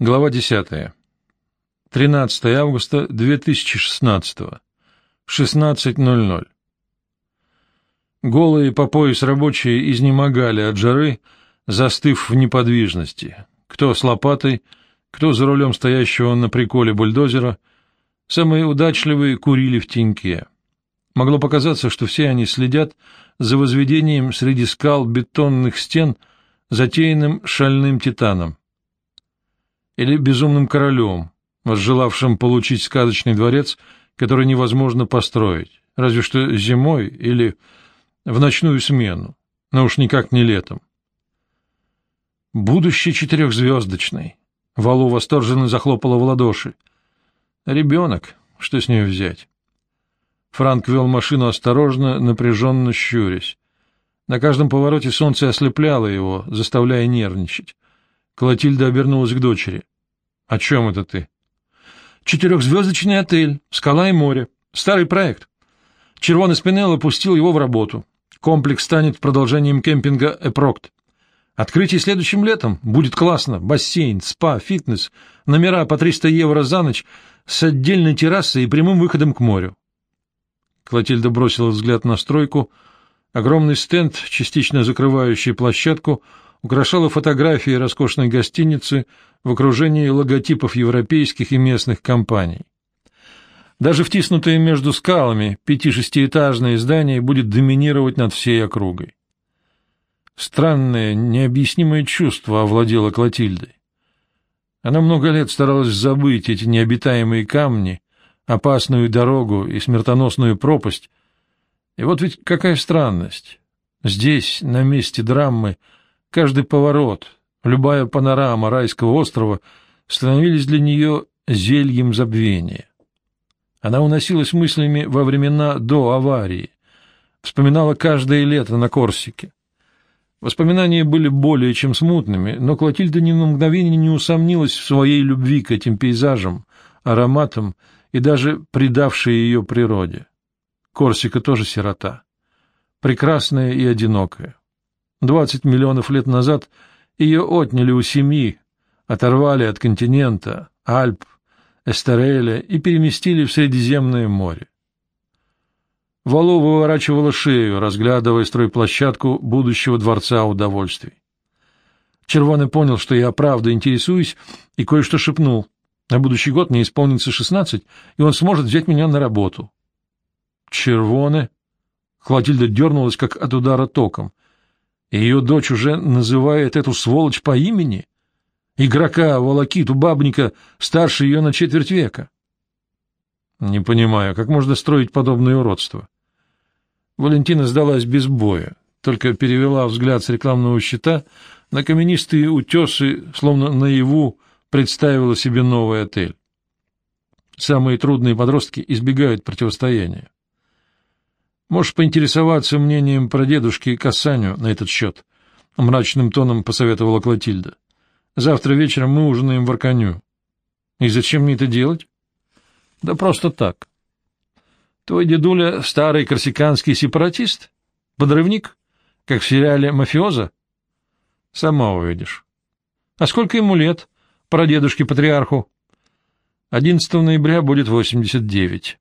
Глава 10. 13 августа 2016. 16.00. Голые по пояс рабочие изнемогали от жары, застыв в неподвижности. Кто с лопатой, кто за рулем стоящего на приколе бульдозера. Самые удачливые курили в теньке. Могло показаться, что все они следят за возведением среди скал бетонных стен, затеянным шальным титаном или безумным королем, возжелавшим получить сказочный дворец, который невозможно построить, разве что зимой или в ночную смену, но уж никак не летом. Будущий четырехзвездочный. Валу восторженно захлопала в ладоши. Ребенок, что с нее взять? Франк вел машину осторожно, напряженно щурясь. На каждом повороте солнце ослепляло его, заставляя нервничать. Клотильда обернулась к дочери. — О чем это ты? — Четырехзвездочный отель, скала и море. Старый проект. Червоный Спинелло пустил его в работу. Комплекс станет продолжением кемпинга «Эпрокт». Открытие следующим летом. Будет классно. Бассейн, спа, фитнес, номера по 300 евро за ночь с отдельной террасой и прямым выходом к морю. Клотильда бросила взгляд на стройку. Огромный стенд, частично закрывающий площадку, украшала фотографии роскошной гостиницы в окружении логотипов европейских и местных компаний. Даже втиснутое между скалами пяти-шестиэтажное здание будет доминировать над всей округой. Странное, необъяснимое чувство овладело Клотильдой. Она много лет старалась забыть эти необитаемые камни, опасную дорогу и смертоносную пропасть. И вот ведь какая странность. Здесь, на месте драмы, Каждый поворот, любая панорама райского острова становились для нее зельем забвения. Она уносилась мыслями во времена до аварии, вспоминала каждое лето на Корсике. Воспоминания были более чем смутными, но Клотильда ни на мгновение не усомнилась в своей любви к этим пейзажам, ароматам и даже предавшей ее природе. Корсика тоже сирота, прекрасная и одинокая. Двадцать миллионов лет назад ее отняли у семьи, оторвали от континента, Альп, Эстереля и переместили в Средиземное море. Валу выворачивала шею, разглядывая стройплощадку будущего дворца удовольствий. Червоный понял, что я правда интересуюсь, и кое-что шепнул. На будущий год мне исполнится шестнадцать, и он сможет взять меня на работу. Червоне? Клотильда дернулась, как от удара током. Ее дочь уже называет эту сволочь по имени? Игрока, волокиту, бабника, старше ее на четверть века. Не понимаю, как можно строить подобное уродство? Валентина сдалась без боя, только перевела взгляд с рекламного щита на каменистые утесы, словно наяву представила себе новый отель. Самые трудные подростки избегают противостояния. Можешь поинтересоваться мнением про дедушки Касаню на этот счет, — мрачным тоном посоветовала Клотильда. — Завтра вечером мы ужинаем в Арканю. — И зачем мне это делать? — Да просто так. Твой дедуля — старый корсиканский сепаратист? Подрывник? Как в сериале «Мафиоза»? — Сама увидишь. — А сколько ему лет, прадедушке-патриарху? — 11 ноября будет 89.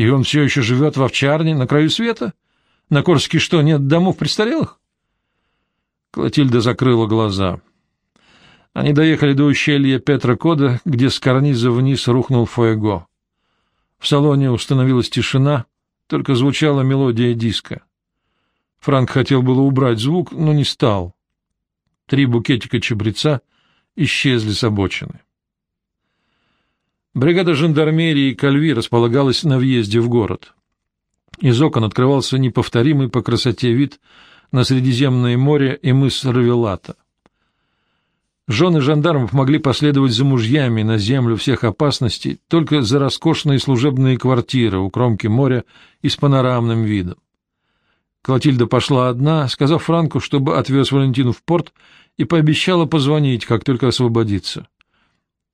И он все еще живет в овчарне на краю света? На Корсике что, нет домов престарелых? Клотильда закрыла глаза. Они доехали до ущелья Петра Кода, где с карниза вниз рухнул Фуэго. В салоне установилась тишина, только звучала мелодия диска. Франк хотел было убрать звук, но не стал. Три букетика чабреца исчезли с обочины. Бригада жандармерии Кальви располагалась на въезде в город. Из окон открывался неповторимый по красоте вид на Средиземное море и мыс Равелата. Жены жандармов могли последовать за мужьями на землю всех опасностей только за роскошные служебные квартиры у кромки моря и с панорамным видом. Клотильда пошла одна, сказав Франку, чтобы отвез Валентину в порт, и пообещала позвонить, как только освободится.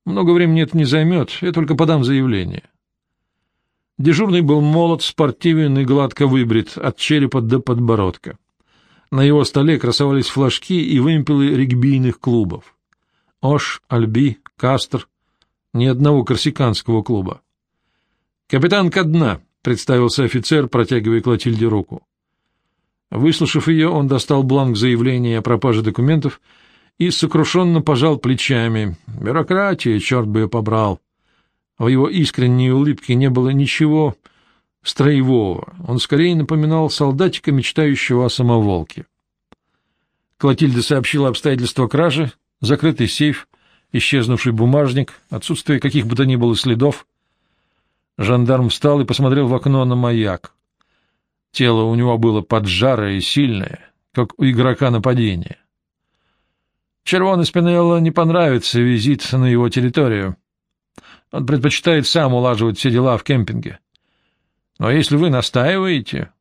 Много времени это не займет, я только подам заявление. Дежурный был молод, спортивен и гладко выбрит от черепа до подбородка. На его столе красовались флажки и вымпелы регбийных клубов. Ош, Альби, Кастр, ни одного корсиканского клуба. «Капитан ко дна», — представился офицер, протягивая Клотильде руку. Выслушав ее, он достал бланк заявления о пропаже документов и сокрушенно пожал плечами. Бюрократия, черт бы ее побрал. В его искренней улыбке не было ничего строевого. Он скорее напоминал солдатика, мечтающего о самоволке. Клотильда сообщила обстоятельства кражи, закрытый сейф, исчезнувший бумажник, отсутствие каких бы то ни было следов. Жандарм встал и посмотрел в окно на маяк. Тело у него было поджарое и сильное, как у игрока нападения. Червоный Спинелло не понравится визит на его территорию. Он предпочитает сам улаживать все дела в кемпинге. Но если вы настаиваете...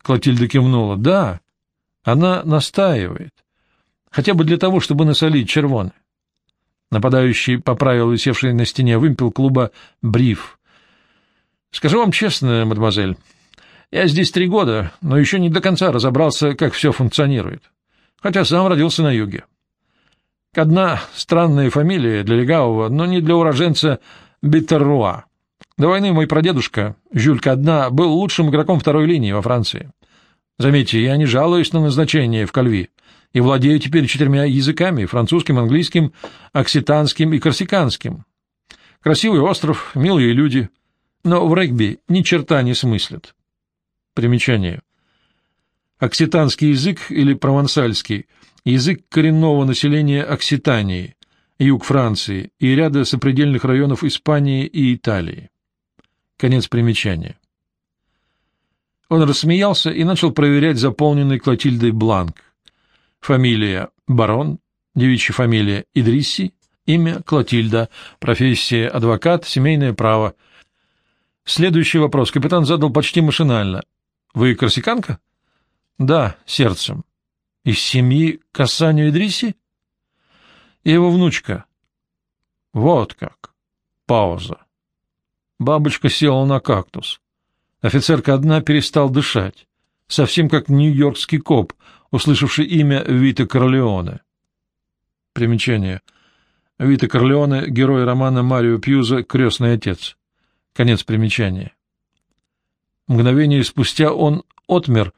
Клотильда кивнула. Да, она настаивает. Хотя бы для того, чтобы насолить червоны. Нападающий поправил висевший на стене вымпел клуба бриф. — Скажу вам честно, мадемуазель, я здесь три года, но еще не до конца разобрался, как все функционирует. Хотя сам родился на юге. Одна странная фамилия для легавого, но не для уроженца Биттерруа. До войны мой прадедушка, Жюль Кадна, был лучшим игроком второй линии во Франции. Заметьте, я не жалуюсь на назначение в Кальви и владею теперь четырьмя языками — французским, английским, окситанским и корсиканским. Красивый остров, милые люди, но в регби ни черта не смыслят. Примечание. Окситанский язык или провансальский – язык коренного населения Окситании, юг Франции и ряда сопредельных районов Испании и Италии. Конец примечания. Он рассмеялся и начал проверять заполненный Клотильдой бланк. Фамилия – Барон, девичья фамилия – Идрисси, имя – Клотильда, профессия – адвокат, семейное право. Следующий вопрос капитан задал почти машинально – вы корсиканка? Да, сердцем. Из семьи Касанию Идриси? И его внучка. Вот как. Пауза. Бабочка села на кактус. Офицерка одна перестал дышать, совсем как нью-йоркский коп, услышавший имя Вита Корлеоне. Примечание. Вита Корлеоне — герой романа Марио Пьюза «Крестный отец». Конец примечания. Мгновение спустя он отмер,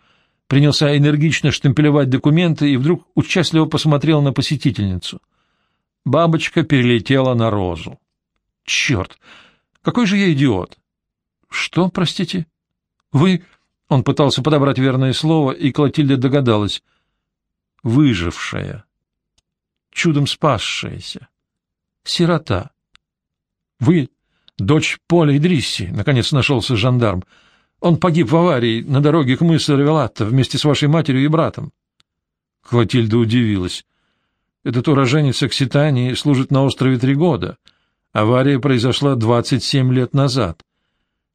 принялся энергично штемпелевать документы и вдруг участливо посмотрел на посетительницу. Бабочка перелетела на розу. «Черт! Какой же я идиот!» «Что, простите?» «Вы...» Он пытался подобрать верное слово, и Клотильда догадалась. «Выжившая. Чудом спасшаяся. Сирота. Вы дочь Поля Идрисси», — наконец нашелся жандарм. Он погиб в аварии на дороге к мысу Ревелатта вместе с вашей матерью и братом. Клотильда удивилась. Этот уроженец Окситании служит на острове три года. Авария произошла 27 лет назад.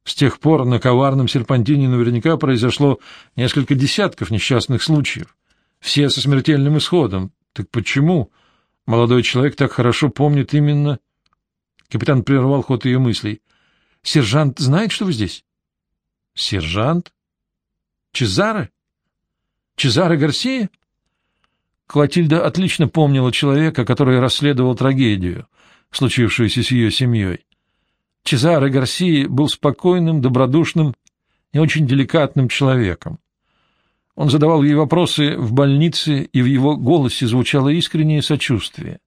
С тех пор на коварном серпантине наверняка произошло несколько десятков несчастных случаев. Все со смертельным исходом. Так почему молодой человек так хорошо помнит именно... Капитан прервал ход ее мыслей. «Сержант знает, что вы здесь?» Сержант? Чезаре? Чезаре Гарсия? Клотильда отлично помнила человека, который расследовал трагедию, случившуюся с ее семьей. Чезаре Гарсия был спокойным, добродушным и очень деликатным человеком. Он задавал ей вопросы в больнице, и в его голосе звучало искреннее сочувствие.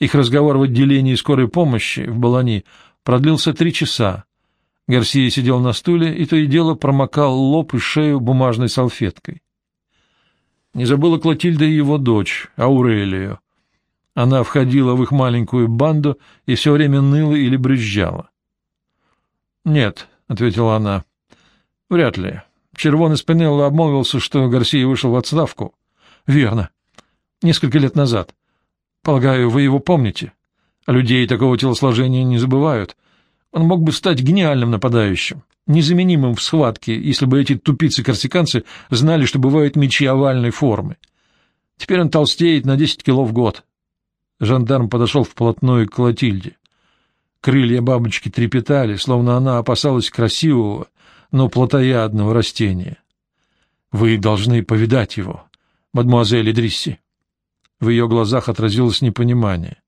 Их разговор в отделении скорой помощи в Балани продлился три часа, Гарсия сидел на стуле и то и дело промокал лоб и шею бумажной салфеткой. Не забыла Клотильда и его дочь, Аурелию. Она входила в их маленькую банду и все время ныла или брюзжала. — Нет, — ответила она, — вряд ли. Червоный Спинелло обмолвился, что Гарсия вышел в отставку. — Верно. Несколько лет назад. Полагаю, вы его помните. Людей такого телосложения не забывают. Он мог бы стать гениальным нападающим, незаменимым в схватке, если бы эти тупицы-корсиканцы знали, что бывают мечи овальной формы. Теперь он толстеет на десять кило в год. Жандарм подошел вплотную к Клотильде. Крылья бабочки трепетали, словно она опасалась красивого, но плотоядного растения. — Вы должны повидать его, мадемуазель Идрисси. В ее глазах отразилось непонимание.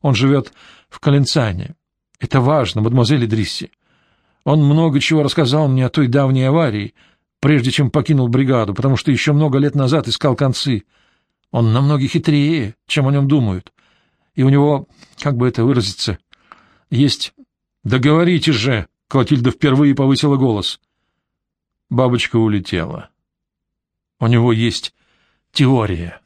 Он живет в Каленцане. Это важно, мадемуазель Идрисси. Он много чего рассказал мне о той давней аварии, прежде чем покинул бригаду, потому что еще много лет назад искал концы. Он намного хитрее, чем о нем думают. И у него, как бы это выразиться, есть... «Договорите же!» — Клотильда впервые повысила голос. Бабочка улетела. У него есть теория.